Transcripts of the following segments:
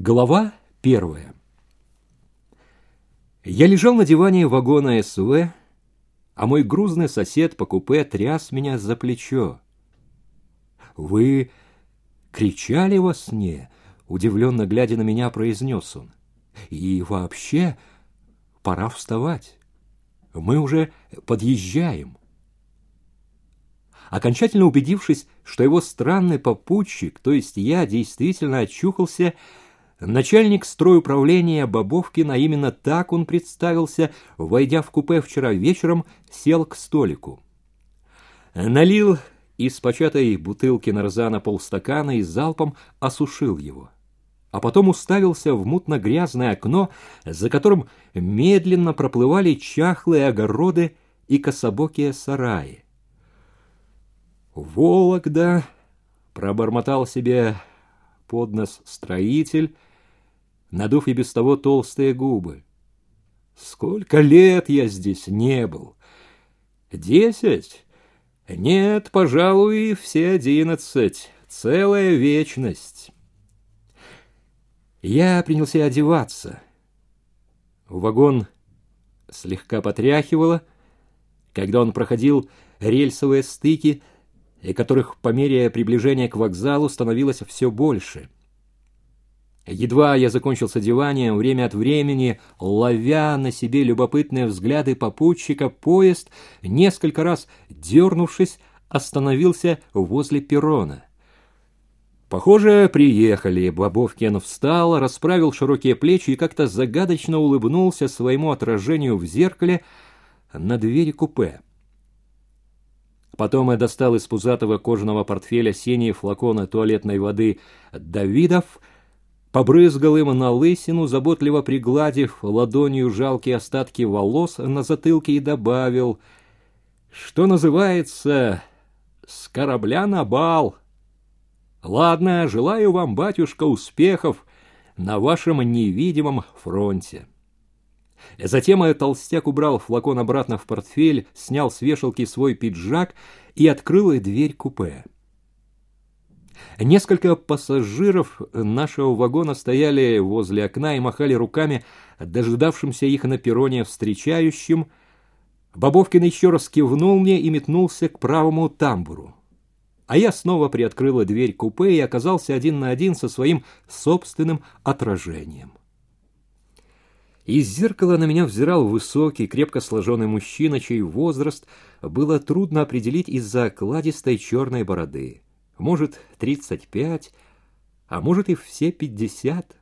Глава первая. Я лежал на диване вагона СВ, а мой грузный сосед по купе тряс меня за плечо. «Вы кричали во сне?» — удивленно глядя на меня, произнес он. «И вообще, пора вставать. Мы уже подъезжаем». Окончательно убедившись, что его странный попутчик, то есть я, действительно очухался, начальник стройуправления Бобовкина, именно так он представился, войдя в купе вчера вечером, сел к столику. Налил из початой бутылки нарзана полстакана и залпом осушил его. А потом уставился в мутно-грязное окно, за которым медленно проплывали чахлые огороды и кособокие сараи. «Вологда!» — пробормотал себе под нос строитель, надув и без того толстые губы. «Сколько лет я здесь не был? Десять? Нет, пожалуй, все одиннадцать. Целая вечность». Я принялся одеваться. Вагон слегка потряхивало, когда он проходил рельсовые стыки, и которых по мере приближения к вокзалу становилось все больше. Едва я закончил с одеванием, время от времени, ловя на себе любопытные взгляды попутчика, поезд, несколько раз дернувшись, остановился возле перрона. Похоже, приехали. Бобовкин встал, расправил широкие плечи и как-то загадочно улыбнулся своему отражению в зеркале на двери купе. Потом я достал из пузатого кожаного портфеля синие флаконы туалетной воды «Давидов», побрызгал им на лысину, заботливо пригладив ладонью жалкие остатки волос на затылке и добавил, что называется «с корабля на бал». Ладно, желаю вам, батюшка, успехов на вашем невидимом фронте. Затем толстяк убрал флакон обратно в портфель, снял с вешалки свой пиджак и открыл дверь купе. Несколько пассажиров нашего вагона стояли возле окна и махали руками дожидавшимся их на перроне встречающим. Бобовкин еще раз кивнул мне и метнулся к правому тамбуру. А я снова приоткрыла дверь купе и оказался один на один со своим собственным отражением. Из зеркала на меня взирал высокий, крепко сложенный мужчина, чей возраст было трудно определить из-за окладистой черной бороды. Может, тридцать пять, а может и все пятьдесят.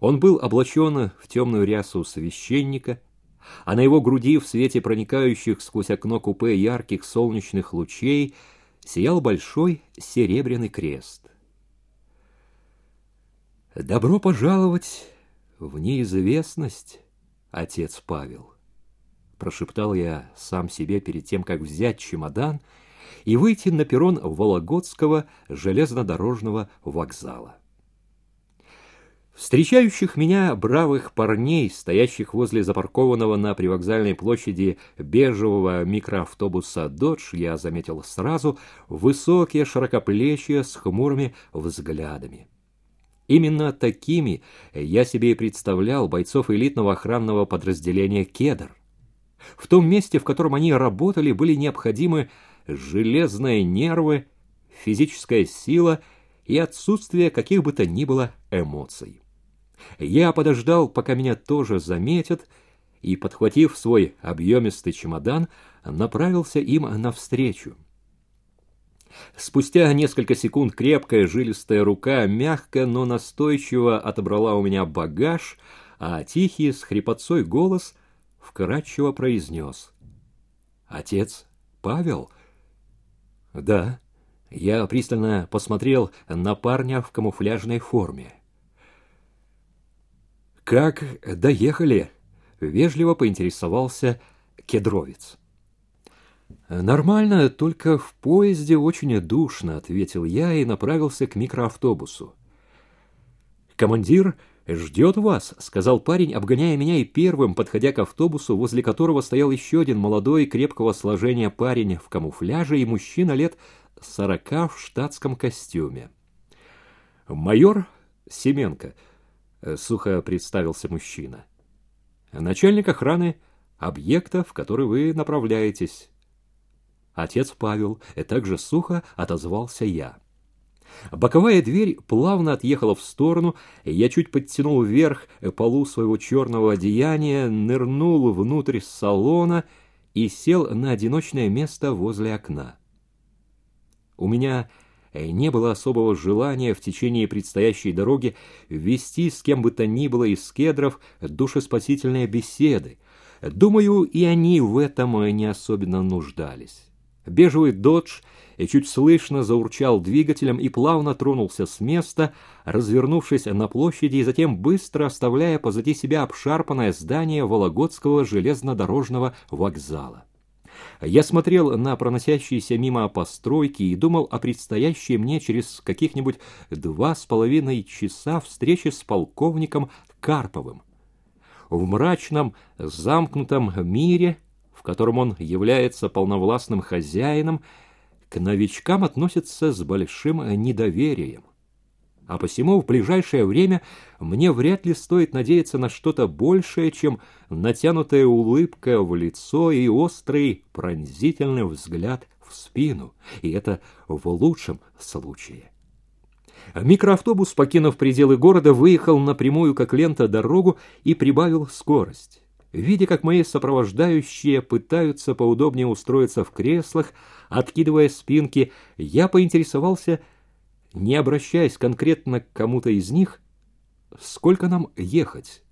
Он был облачен в темную рясу священника, а на его груди в свете проникающих сквозь окно купе ярких солнечных лучей сиял большой серебряный крест. «Добро пожаловать в неизвестность, отец Павел, прошептал я сам себе перед тем, как взять чемодан и выйти на перрон Вологодского железнодорожного вокзала. Встречающих меня бравых парней, стоящих возле запаркованного на привокзальной площади бежевого микроавтобуса «Додж», я заметил сразу высокие широкоплечие с хмурыми взглядами. Именно такими я себе и представлял бойцов элитного охранного подразделения «Кедр». В том месте, в котором они работали, были необходимы железные нервы, физическая сила и отсутствие каких бы то ни было эмоций. Я подождал, пока меня тоже заметят, и, подхватив свой объемистый чемодан, направился им навстречу. Спустя несколько секунд крепкая жилистая рука мягко, но настойчиво отобрала у меня багаж, а тихий с хрипотцой голос вкрадчиво произнес. «Отец Павел?» «Да». Я пристально посмотрел на парня в камуфляжной форме. «Как доехали?» — вежливо поинтересовался кедровец. «Нормально, только в поезде очень душно», — ответил я и направился к микроавтобусу. «Командир ждет вас», — сказал парень, обгоняя меня и первым, подходя к автобусу, возле которого стоял еще один молодой, крепкого сложения парень в камуфляже и мужчина лет сорока в штатском костюме. Майор Семенко, — сухо представился мужчина. Начальник охраны объекта, в который вы направляетесь. Отец Павел, и также сухо отозвался я. Боковая дверь плавно отъехала в сторону, я чуть подтянул вверх полу своего черного одеяния, нырнул внутрь салона и сел на одиночное место возле окна. У меня не было особого желания в течение предстоящей дороги вести с кем бы то ни было из кедров душеспасительные беседы. Думаю, и они в этом не особенно нуждались. Бежевый «Додж» и чуть слышно заурчал двигателем и плавно тронулся с места, развернувшись на площади и затем быстро оставляя позади себя обшарпанное здание Вологодского железнодорожного вокзала. Я смотрел на проносящиеся мимо постройки и думал о предстоящей мне через каких-нибудь два с половиной часа встрече с полковником Карповым. В мрачном, замкнутом мире, котором он является полновластным хозяином, к новичкам относятся с большим недоверием а посему в ближайшее время мне вряд ли стоит надеяться на что-то большее, чем натянутая улыбка в лицо и острый пронзительный взгляд в спину, и это в лучшем случае. Микроавтобус, покинув пределы города, выехал напрямую, как лента, дорогу и прибавил скорость. Видя, как мои сопровождающие пытаются поудобнее устроиться в креслах, откидывая спинки, я поинтересовался, не обращаясь конкретно к кому-то из них, сколько нам ехать?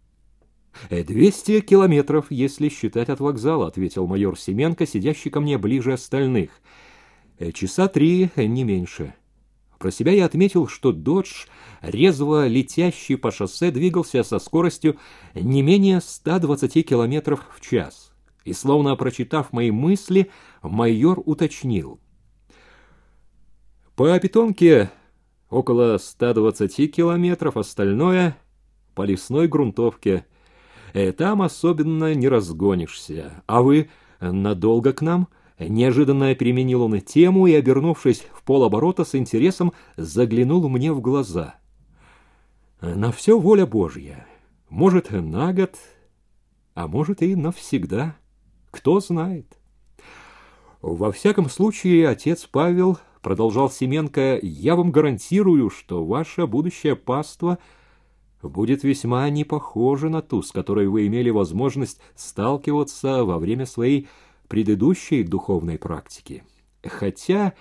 «Двести километров, если считать от вокзала», — ответил майор Семенко, сидящий ко мне ближе остальных. «Часа три, не меньше». Про себя я отметил, что «Додж», резво летящий по шоссе, двигался со скоростью не менее 120 километров в час. И, словно прочитав мои мысли, майор уточнил. «По питонке около 120 километров, остальное — по лесной грунтовке. И там особенно не разгонишься. А вы надолго к нам?» Неожиданно переменил он тему и, обернувшись в полоборота, с интересом заглянул мне в глаза. «На все воля Божья. Может, на год, а может и навсегда. Кто знает». Во всяком случае, отец Павел продолжал Семенко, я вам гарантирую, что ваше будущее паство будет весьма не похоже на ту, с которой вы имели возможность сталкиваться во время своей предыдущей духовной практики. Хотя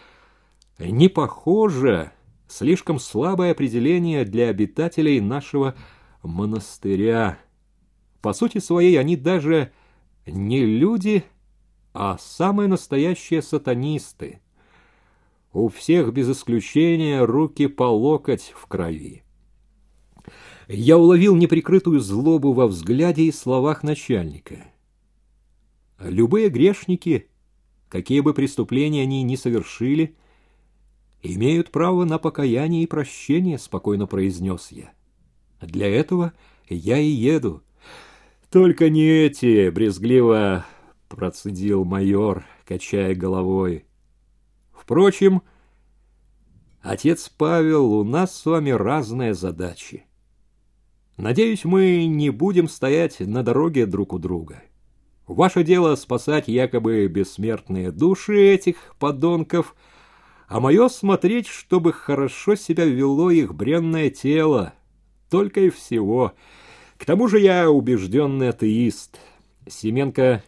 не похоже слишком слабое определение для обитателей нашего монастыря. По сути своей они даже не люди, а самые настоящие сатанисты. У всех без исключения руки по локоть в крови. Я уловил неприкрытую злобу во взгляде и словах начальника. Любые грешники, какие бы преступления они ни совершили, имеют право на покаяние и прощение, спокойно произнес я. Для этого я и еду. Только не эти, брезгливо процедил майор, качая головой. Впрочем, отец Павел, у нас с вами разные задачи. Надеюсь, мы не будем стоять на дороге друг у друга. Ваше дело спасать якобы бессмертные души этих подонков, а мое смотреть, чтобы хорошо себя вело их бренное тело. Только и всего. К тому же я убежденный атеист. Семенко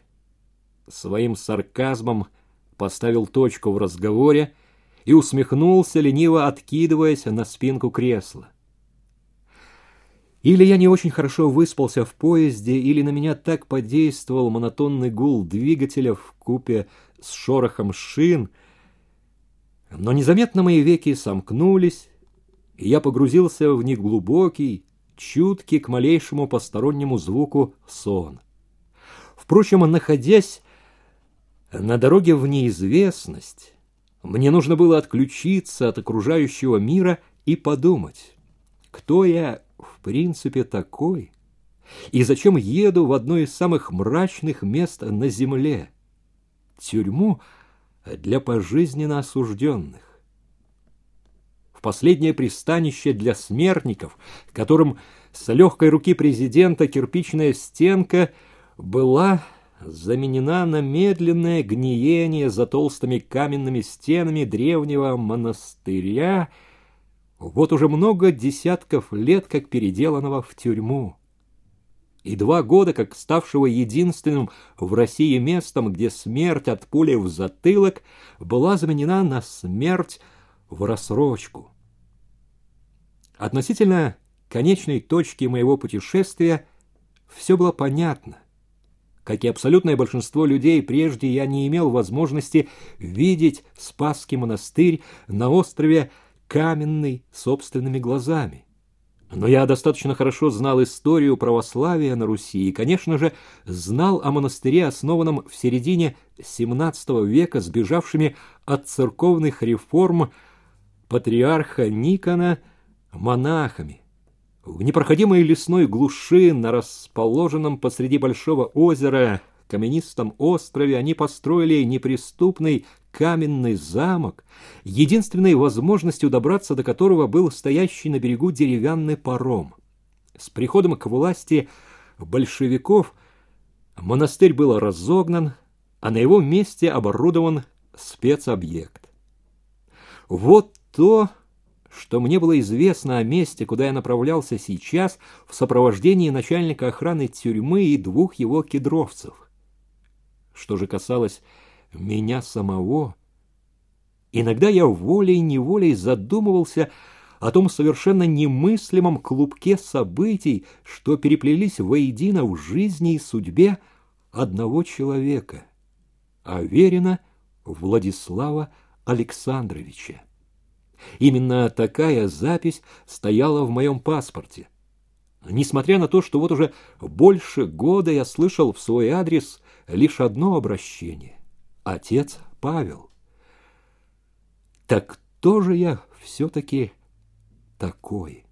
своим сарказмом поставил точку в разговоре и усмехнулся, лениво откидываясь на спинку кресла. Или я не очень хорошо выспался в поезде, или на меня так подействовал монотонный гул двигателя в купе с шорохом шин, но незаметно мои веки сомкнулись, и я погрузился в неглубокий, чуткий к малейшему постороннему звуку сон. Впрочем, находясь на дороге в неизвестность мне нужно было отключиться от окружающего мира и подумать, кто я в принципе такой и зачем еду в одно из самых мрачных мест на земле – тюрьму для пожизненно осужденных. последнее пристанище для смертников, которым с легкой руки президента кирпичная стенка была заменена на медленное гниение за толстыми каменными стенами древнего монастыря, вот уже много десятков лет как переделанного в тюрьму. И два года как ставшего единственным в России местом, где смерть от пули в затылок была заменена на смерть в рассрочку. Относительно конечной точки моего путешествия все было понятно. Как и абсолютное большинство людей, прежде я не имел возможности видеть Спасский монастырь на острове Каменный собственными глазами. Но я достаточно хорошо знал историю православия на Руси и, конечно же, знал о монастыре, основанном в середине XVII века сбежавшими от церковных реформ патриарха Никона монахами. В непроходимой лесной глуши на расположенном посреди большого озера каменистом острове они построили неприступный каменный замок, единственной возможностью добраться до которого был стоящий на берегу деревянный паром. С приходом к власти большевиков монастырь был разогнан, а на его месте оборудован спецобъект. Вот то, что мне было известно о месте, куда я направлялся сейчас в сопровождении начальника охраны тюрьмы и двух его кедровцев. Что же касалось меня самого, иногда я волей-неволей задумывался о том совершенно немыслимом клубке событий, что переплелись воедино в жизни и судьбе одного человека, Аверина Владислава Александровича. Именно такая запись стояла в моем паспорте. Несмотря на то, что вот уже больше года я слышал в свой адрес лишь одно обращение — «Отец Павел». Так кто же я все-таки такой?